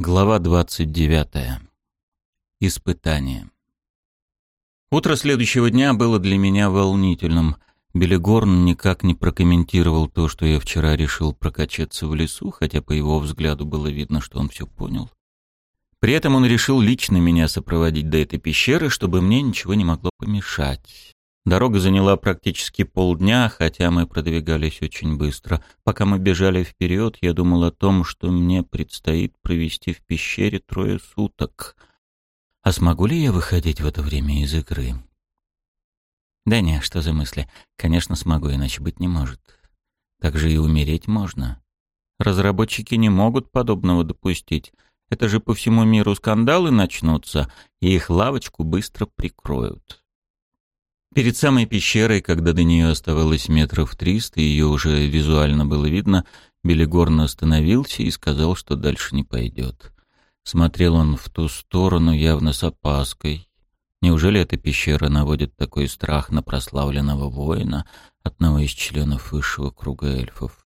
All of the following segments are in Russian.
Глава 29. Испытание. Утро следующего дня было для меня волнительным. Белигорн никак не прокомментировал то, что я вчера решил прокачаться в лесу, хотя по его взгляду было видно, что он все понял. При этом он решил лично меня сопроводить до этой пещеры, чтобы мне ничего не могло помешать. Дорога заняла практически полдня, хотя мы продвигались очень быстро. Пока мы бежали вперед, я думал о том, что мне предстоит провести в пещере трое суток. А смогу ли я выходить в это время из игры? Да не, что за мысли. Конечно, смогу, иначе быть не может. Так же и умереть можно. Разработчики не могут подобного допустить. Это же по всему миру скандалы начнутся, и их лавочку быстро прикроют. Перед самой пещерой, когда до нее оставалось метров триста, ее уже визуально было видно, Белигорн остановился и сказал, что дальше не пойдет. Смотрел он в ту сторону явно с опаской. Неужели эта пещера наводит такой страх на прославленного воина, одного из членов высшего круга эльфов?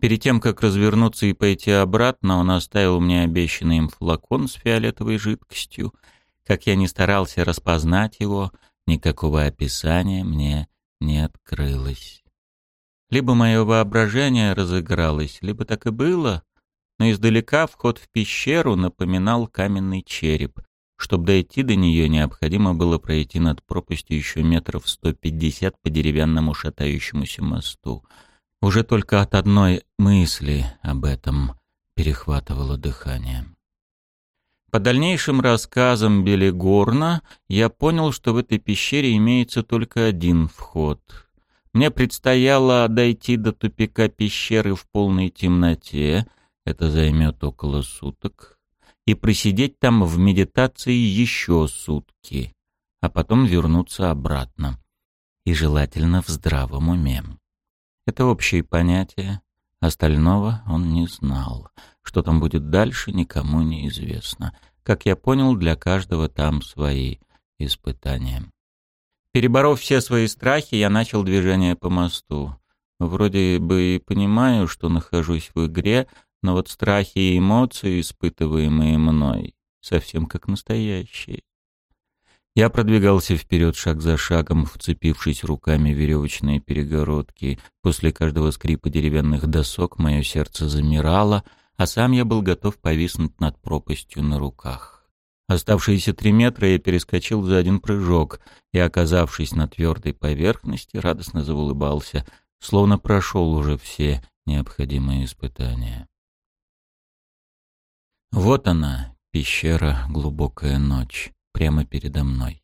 Перед тем, как развернуться и пойти обратно, он оставил мне обещанный им флакон с фиолетовой жидкостью. Как я не старался распознать его — никакого описания мне не открылось. Либо мое воображение разыгралось, либо так и было, но издалека вход в пещеру напоминал каменный череп. Чтобы дойти до нее, необходимо было пройти над пропастью еще метров сто пятьдесят по деревянному шатающемуся мосту. Уже только от одной мысли об этом перехватывало дыхание. По дальнейшим рассказам Белигорна я понял, что в этой пещере имеется только один вход. Мне предстояло дойти до тупика пещеры в полной темноте, это займет около суток, и просидеть там в медитации еще сутки, а потом вернуться обратно. И желательно в здравом уме. Это общие понятия, остального он не знал. Что там будет дальше, никому не известно. Как я понял, для каждого там свои испытания. Переборов все свои страхи, я начал движение по мосту. Вроде бы и понимаю, что нахожусь в игре, но вот страхи и эмоции, испытываемые мной, совсем как настоящие. Я продвигался вперед шаг за шагом, вцепившись руками в веревочные перегородки. После каждого скрипа деревянных досок мое сердце замирало — а сам я был готов повиснуть над пропастью на руках. Оставшиеся три метра я перескочил за один прыжок и, оказавшись на твердой поверхности, радостно заулыбался, словно прошел уже все необходимые испытания. Вот она, пещера «Глубокая ночь», прямо передо мной.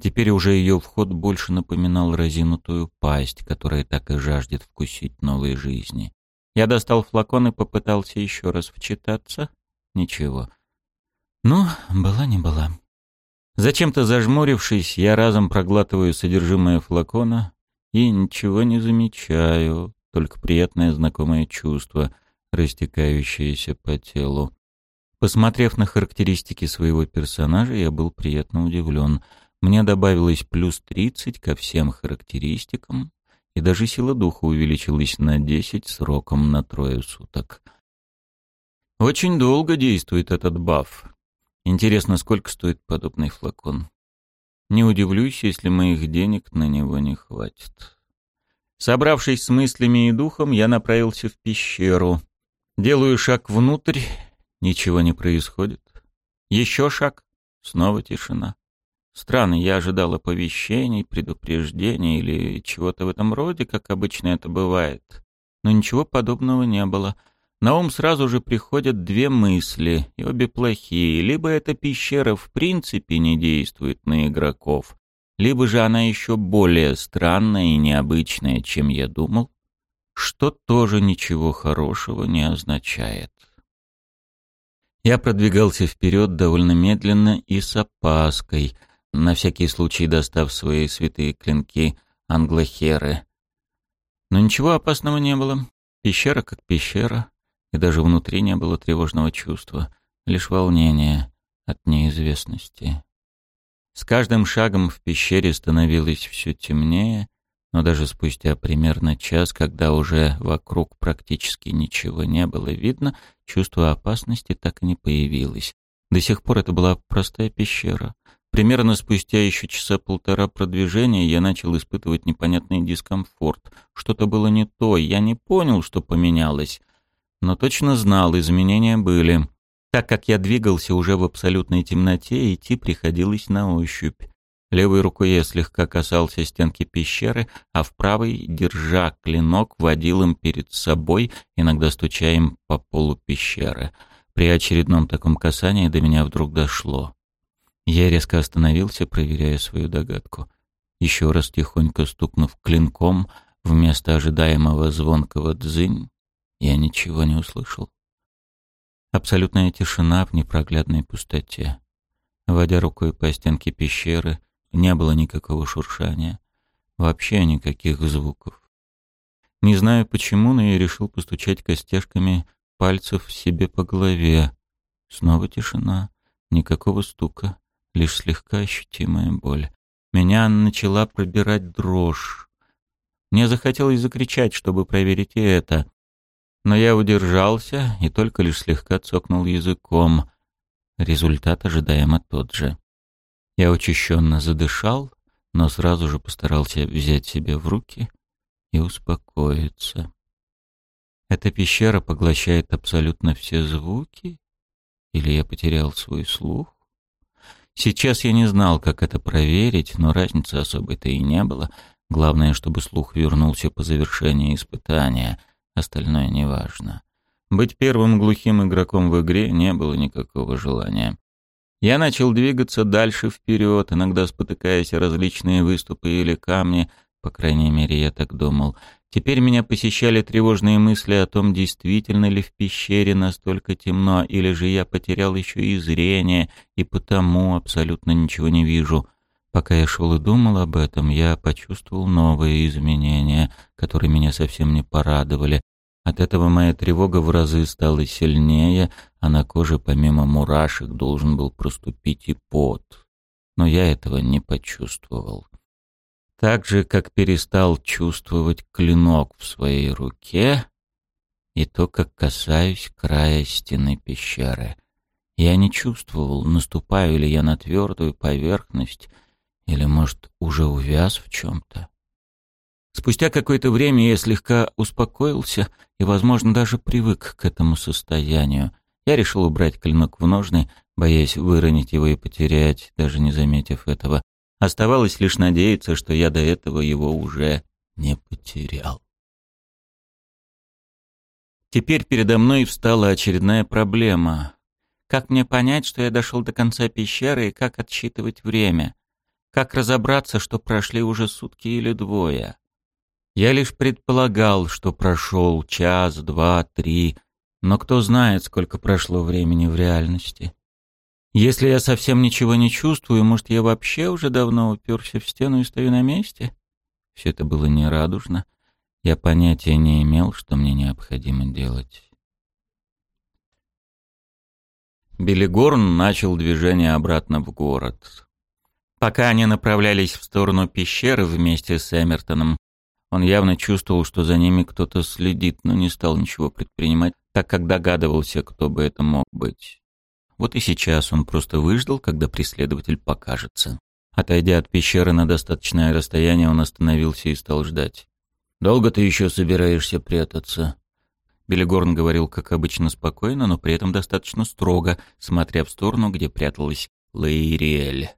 Теперь уже ее вход больше напоминал разинутую пасть, которая так и жаждет вкусить новой жизни. Я достал флакон и попытался еще раз вчитаться. Ничего. Ну, была не была. Зачем-то зажмурившись, я разом проглатываю содержимое флакона и ничего не замечаю, только приятное знакомое чувство, растекающееся по телу. Посмотрев на характеристики своего персонажа, я был приятно удивлен. Мне добавилось плюс 30 ко всем характеристикам, и даже сила духа увеличилась на 10 сроком на трое суток. Очень долго действует этот баф. Интересно, сколько стоит подобный флакон? Не удивлюсь, если моих денег на него не хватит. Собравшись с мыслями и духом, я направился в пещеру. Делаю шаг внутрь, ничего не происходит. Еще шаг, снова тишина. Странно, я ожидал оповещений, предупреждений или чего-то в этом роде, как обычно это бывает. Но ничего подобного не было. На ум сразу же приходят две мысли, и обе плохие. Либо эта пещера в принципе не действует на игроков, либо же она еще более странная и необычная, чем я думал, что тоже ничего хорошего не означает. Я продвигался вперед довольно медленно и с опаской — на всякий случай достав свои святые клинки англохеры. Но ничего опасного не было. Пещера как пещера, и даже внутри не было тревожного чувства, лишь волнение от неизвестности. С каждым шагом в пещере становилось все темнее, но даже спустя примерно час, когда уже вокруг практически ничего не было видно, чувство опасности так и не появилось. До сих пор это была простая пещера. Примерно спустя еще часа полтора продвижения я начал испытывать непонятный дискомфорт. Что-то было не то, я не понял, что поменялось, но точно знал, изменения были. Так как я двигался уже в абсолютной темноте, идти приходилось на ощупь. Левой рукой я слегка касался стенки пещеры, а в правой, держа клинок, водил им перед собой, иногда стуча им по полу пещеры. При очередном таком касании до меня вдруг дошло. Я резко остановился, проверяя свою догадку. Еще раз тихонько стукнув клинком, вместо ожидаемого звонкого дзынь, я ничего не услышал. Абсолютная тишина в непроглядной пустоте. Водя рукой по стенке пещеры, не было никакого шуршания, вообще никаких звуков. Не знаю почему, но я решил постучать костяшками пальцев себе по голове. Снова тишина, никакого стука, лишь слегка ощутимая боль. Меня начала пробирать дрожь. Мне захотелось закричать, чтобы проверить и это. Но я удержался и только лишь слегка цокнул языком. Результат ожидаемо тот же. Я учащенно задышал, но сразу же постарался взять себя в руки и успокоиться. Эта пещера поглощает абсолютно все звуки? Или я потерял свой слух? Сейчас я не знал, как это проверить, но разницы особой-то и не было. Главное, чтобы слух вернулся по завершении испытания. Остальное неважно. Быть первым глухим игроком в игре не было никакого желания. Я начал двигаться дальше вперед, иногда спотыкаясь о различные выступы или камни, по крайней мере, я так думал. Теперь меня посещали тревожные мысли о том, действительно ли в пещере настолько темно, или же я потерял еще и зрение, и потому абсолютно ничего не вижу. Пока я шел и думал об этом, я почувствовал новые изменения, которые меня совсем не порадовали. От этого моя тревога в разы стала сильнее, а на коже помимо мурашек должен был проступить и пот. Но я этого не почувствовал. Так же, как перестал чувствовать клинок в своей руке и то, как касаюсь края стены пещеры. Я не чувствовал, наступаю ли я на твердую поверхность, или, может, уже увяз в чем-то. Спустя какое-то время я слегка успокоился и, возможно, даже привык к этому состоянию. Я решил убрать клинок в ножны, боясь выронить его и потерять, даже не заметив этого. Оставалось лишь надеяться, что я до этого его уже не потерял. Теперь передо мной встала очередная проблема. Как мне понять, что я дошел до конца пещеры и как отсчитывать время? Как разобраться, что прошли уже сутки или двое? Я лишь предполагал, что прошел час, два, три, но кто знает, сколько прошло времени в реальности. Если я совсем ничего не чувствую, может, я вообще уже давно уперся в стену и стою на месте? Все это было нерадужно. Я понятия не имел, что мне необходимо делать. Белигорн начал движение обратно в город. Пока они направлялись в сторону пещеры вместе с Эмертоном, он явно чувствовал, что за ними кто-то следит, но не стал ничего предпринимать, так как догадывался, кто бы это мог быть. Вот и сейчас он просто выждал, когда преследователь покажется. Отойдя от пещеры на достаточное расстояние, он остановился и стал ждать. «Долго ты еще собираешься прятаться?» Белигорн говорил, как обычно, спокойно, но при этом достаточно строго, смотря в сторону, где пряталась Лаириэль.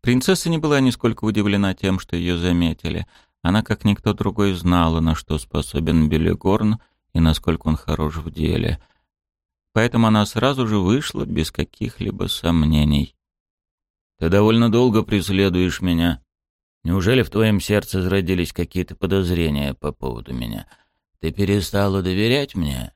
Принцесса не была нисколько удивлена тем, что ее заметили. Она, как никто другой, знала, на что способен Белигорн и насколько он хорош в деле. Поэтому она сразу же вышла без каких-либо сомнений. «Ты довольно долго преследуешь меня. Неужели в твоем сердце зародились какие-то подозрения по поводу меня? Ты перестала доверять мне?»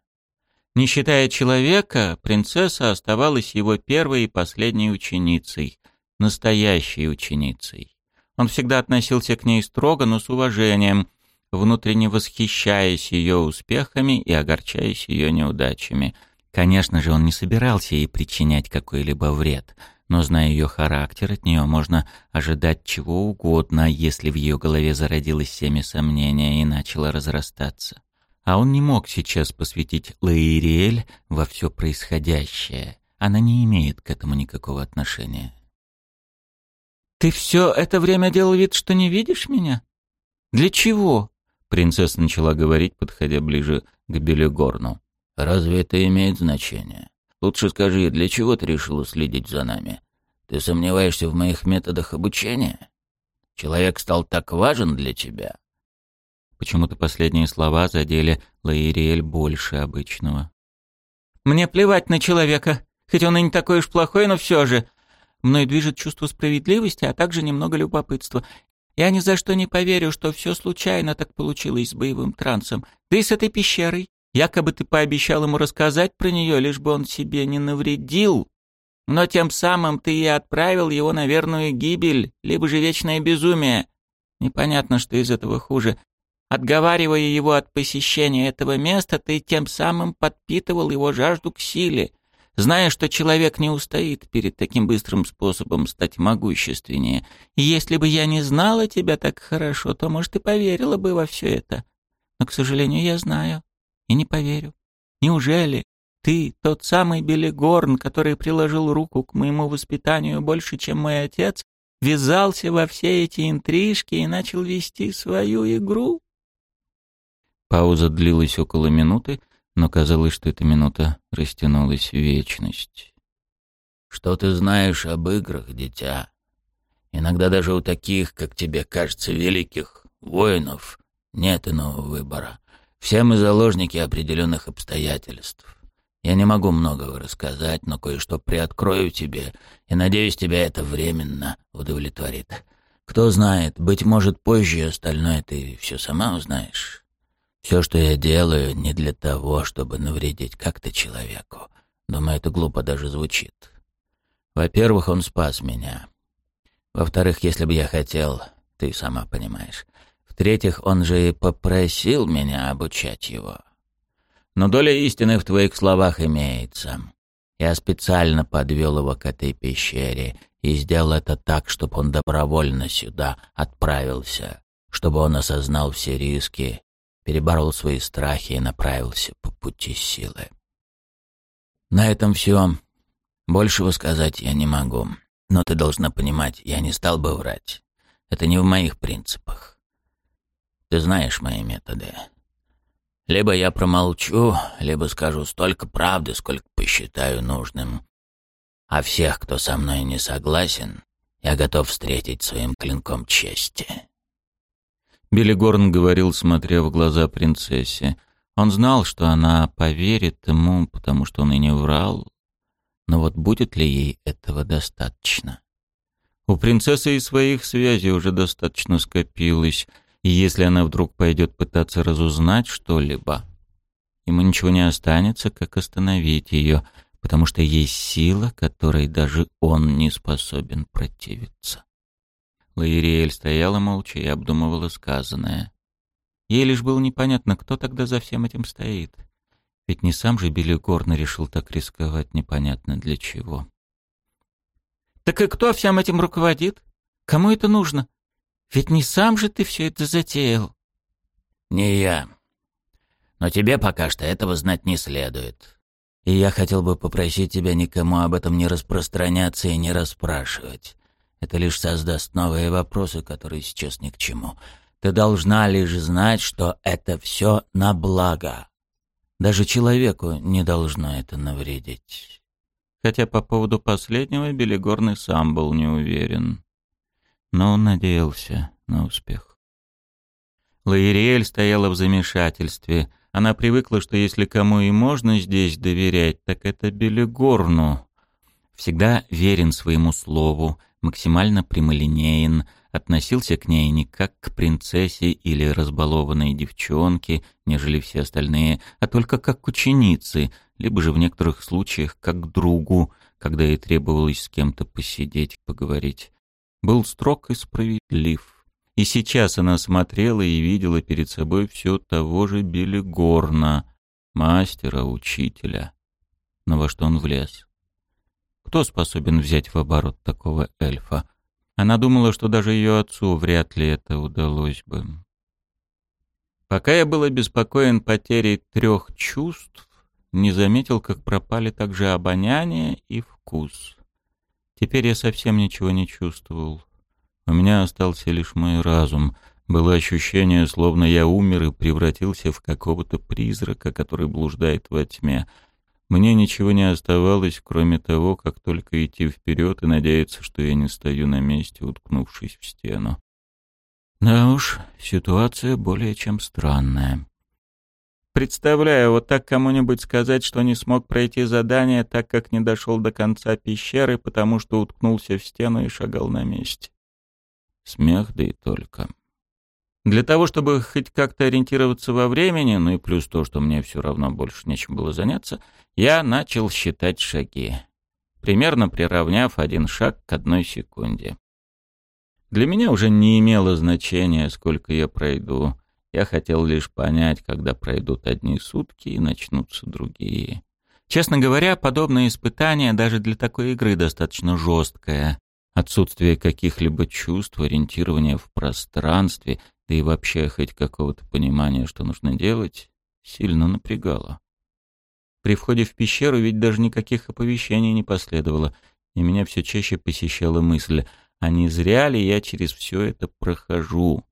Не считая человека, принцесса оставалась его первой и последней ученицей, настоящей ученицей. Он всегда относился к ней строго, но с уважением, внутренне восхищаясь ее успехами и огорчаясь ее неудачами. Конечно же, он не собирался ей причинять какой-либо вред. но, зная ее характер, от нее можно ожидать чего угодно, если в ее голове зародилось семя сомнения и начало разрастаться. А он не мог сейчас посвятить Лаириэль во все происходящее. Она не имеет к этому никакого отношения. «Ты все это время делал вид, что не видишь меня? Для чего?» Принцесса начала говорить, подходя ближе к Белегорну. «Разве это имеет значение? Лучше скажи, для чего ты решила следить за нами? Ты сомневаешься в моих методах обучения? Человек стал так важен для тебя?» Почему-то последние слова задели Лаириэль больше обычного. «Мне плевать на человека, хоть он и не такой уж плохой, но все же. Мной движет чувство справедливости, а также немного любопытства. Я ни за что не поверю, что все случайно так получилось с боевым трансом. И с этой пещерой. Якобы ты пообещал ему рассказать про нее, лишь бы он себе не навредил. Но тем самым ты и отправил его на верную гибель, либо же вечное безумие. Непонятно, что из этого хуже. Отговаривая его от посещения этого места, ты тем самым подпитывал его жажду к силе, зная, что человек не устоит перед таким быстрым способом стать могущественнее. И если бы я не знала тебя так хорошо, то, может, и поверила бы во все это. Но, к сожалению, я знаю и не поверю. Неужели ты тот самый Белигорн, который приложил руку к моему воспитанию больше, чем мой отец, ввязался во все эти интрижки и начал вести свою игру? Пауза длилась около минуты, но казалось, что эта минута растянулась в вечность. «Что ты знаешь об играх, дитя? Иногда даже у таких, как тебе кажется, великих воинов нет иного выбора. Все мы заложники определенных обстоятельств. Я не могу многого рассказать, но кое-что приоткрою тебе, и, надеюсь, тебя это временно удовлетворит. Кто знает, быть может, позже остальное ты все сама узнаешь». Все, что я делаю, не для того, чтобы навредить как-то человеку. Думаю, это глупо даже звучит. Во-первых, он спас меня. Во-вторых, если бы я хотел, ты сама понимаешь. В-третьих, он же и попросил меня обучать его. Но доля истины в твоих словах имеется. Я специально подвел его к этой пещере и сделал это так, чтобы он добровольно сюда отправился, чтобы он осознал все риски переборол свои страхи и направился по пути силы. На этом все. Большего сказать я не могу. Но ты должна понимать, я не стал бы врать. Это не в моих принципах. Ты знаешь мои методы. Либо я промолчу, либо скажу столько правды, сколько посчитаю нужным. А всех, кто со мной не согласен, я готов встретить своим клинком чести. Белигорн говорил, смотря в глаза принцессе. Он знал, что она поверит ему, потому что он и не врал. Но вот будет ли ей этого достаточно? У принцессы и своих связей уже достаточно скопилось, и если она вдруг пойдет пытаться разузнать что-либо, ему ничего не останется, как остановить ее, потому что есть сила, которой даже он не способен противиться. Лаириэль стояла молча и обдумывала сказанное. Ей лишь было непонятно, кто тогда за всем этим стоит. Ведь не сам же Билли Горн решил так рисковать непонятно для чего. «Так и кто всем этим руководит? Кому это нужно? Ведь не сам же ты все это затеял». «Не я. Но тебе пока что этого знать не следует. И я хотел бы попросить тебя никому об этом не распространяться и не расспрашивать. Это лишь создаст новые вопросы, которые сейчас ни к чему. Ты должна лишь знать, что это все на благо. Даже человеку не должно это навредить. Хотя по поводу последнего Белигорный сам был не уверен. Но он надеялся на успех. Лаириэль стояла в замешательстве. Она привыкла, что если кому и можно здесь доверять, так это Белигорну. Всегда верен своему слову, максимально прямолинеен, относился к ней не как к принцессе или разбалованной девчонке, нежели все остальные, а только как к ученице, либо же в некоторых случаях как к другу, когда ей требовалось с кем-то посидеть, поговорить. Был строг и справедлив. И сейчас она смотрела и видела перед собой все того же Белигорна, мастера, учителя. Но во что он влез? Кто способен взять в оборот такого эльфа? Она думала, что даже ее отцу вряд ли это удалось бы. Пока я был обеспокоен потерей трех чувств, не заметил, как пропали также обоняние и вкус. Теперь я совсем ничего не чувствовал. У меня остался лишь мой разум. Было ощущение, словно я умер и превратился в какого-то призрака, который блуждает во тьме. Мне ничего не оставалось, кроме того, как только идти вперед и надеяться, что я не стою на месте, уткнувшись в стену. Да уж, ситуация более чем странная. Представляю, вот так кому-нибудь сказать, что не смог пройти задание, так как не дошел до конца пещеры, потому что уткнулся в стену и шагал на месте. Смех, да и только. Для того, чтобы хоть как-то ориентироваться во времени, ну и плюс то, что мне все равно больше нечем было заняться, я начал считать шаги, примерно приравняв один шаг к одной секунде. Для меня уже не имело значения, сколько я пройду. Я хотел лишь понять, когда пройдут одни сутки и начнутся другие. Честно говоря, подобное испытание даже для такой игры достаточно жесткое. Отсутствие каких-либо чувств, ориентирования в пространстве, да и вообще хоть какого-то понимания, что нужно делать, сильно напрягало. При входе в пещеру ведь даже никаких оповещений не последовало, и меня все чаще посещала мысль, а не зря ли я через все это прохожу?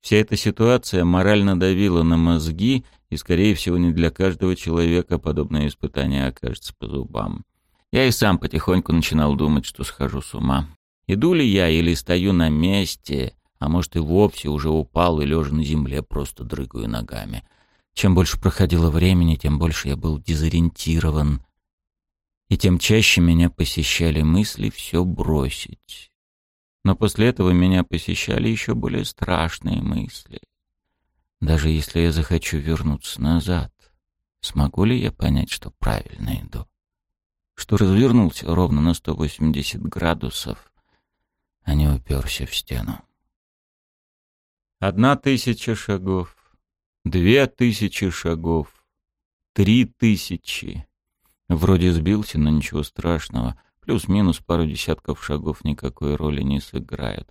Вся эта ситуация морально давила на мозги, и, скорее всего, не для каждого человека подобное испытание окажется по зубам. Я и сам потихоньку начинал думать, что схожу с ума. Иду ли я или стою на месте, а может и вовсе уже упал и лежа на земле просто дрыгаю ногами. Чем больше проходило времени, тем больше я был дезориентирован, и тем чаще меня посещали мысли все бросить. Но после этого меня посещали еще более страшные мысли. Даже если я захочу вернуться назад, смогу ли я понять, что правильно иду? Что развернулся ровно на 180 градусов, а не уперся в стену. Одна тысяча шагов, две тысячи шагов, три тысячи. Вроде сбился, но ничего страшного — Плюс-минус пару десятков шагов никакой роли не сыграют.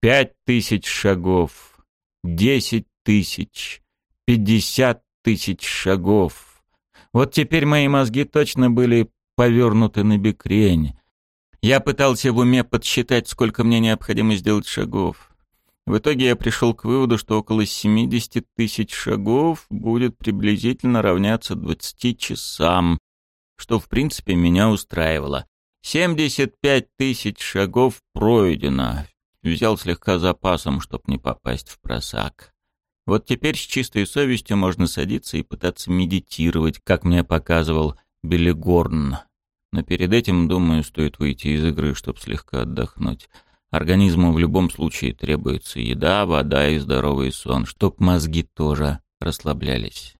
Пять тысяч шагов, десять тысяч, пятьдесят тысяч шагов. Вот теперь мои мозги точно были повернуты на бекрень. Я пытался в уме подсчитать, сколько мне необходимо сделать шагов. В итоге я пришел к выводу, что около 70 тысяч шагов будет приблизительно равняться 20 часам, что в принципе меня устраивало. Семьдесят пять тысяч шагов пройдено. Взял слегка запасом, чтоб не попасть в просак. Вот теперь с чистой совестью можно садиться и пытаться медитировать, как мне показывал Билли Горн. Но перед этим, думаю, стоит выйти из игры, чтобы слегка отдохнуть. Организму в любом случае требуется еда, вода и здоровый сон, чтоб мозги тоже расслаблялись.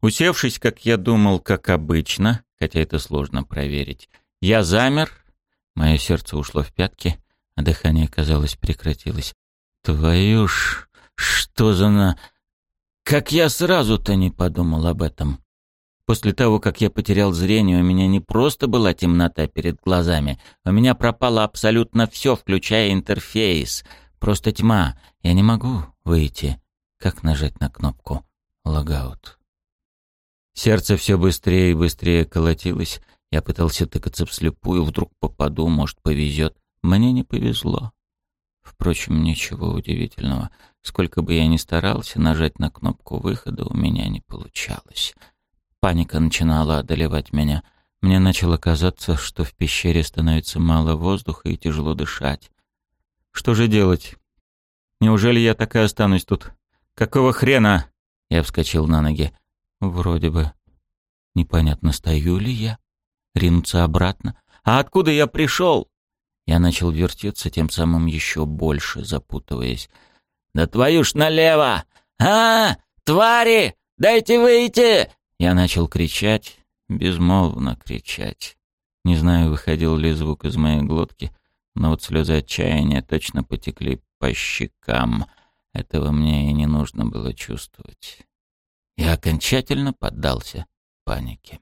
Усевшись, как я думал, как обычно, хотя это сложно проверить, я замер, мое сердце ушло в пятки, а дыхание, казалось, прекратилось. Твою ж, что за на... Как я сразу-то не подумал об этом. После того, как я потерял зрение, у меня не просто была темнота перед глазами, у меня пропало абсолютно все, включая интерфейс. Просто тьма. Я не могу выйти. Как нажать на кнопку «Логаут»? Сердце все быстрее и быстрее колотилось, я пытался тыкаться вслепую, вдруг попаду, может, повезет. Мне не повезло. Впрочем, ничего удивительного. Сколько бы я ни старался, нажать на кнопку выхода у меня не получалось. Паника начинала одолевать меня. Мне начало казаться, что в пещере становится мало воздуха и тяжело дышать. Что же делать? Неужели я так и останусь тут? Какого хрена? Я вскочил на ноги. Вроде бы. Непонятно, стою ли я ринуться обратно. А откуда я пришел? Я начал вертеться, тем самым еще больше запутываясь. «Да твою ж налево! А, твари! Дайте выйти!» Я начал кричать, безмолвно кричать. Не знаю, выходил ли звук из моей глотки, но вот слезы отчаяния точно потекли по щекам. Этого мне и не нужно было чувствовать. Я окончательно поддался панике.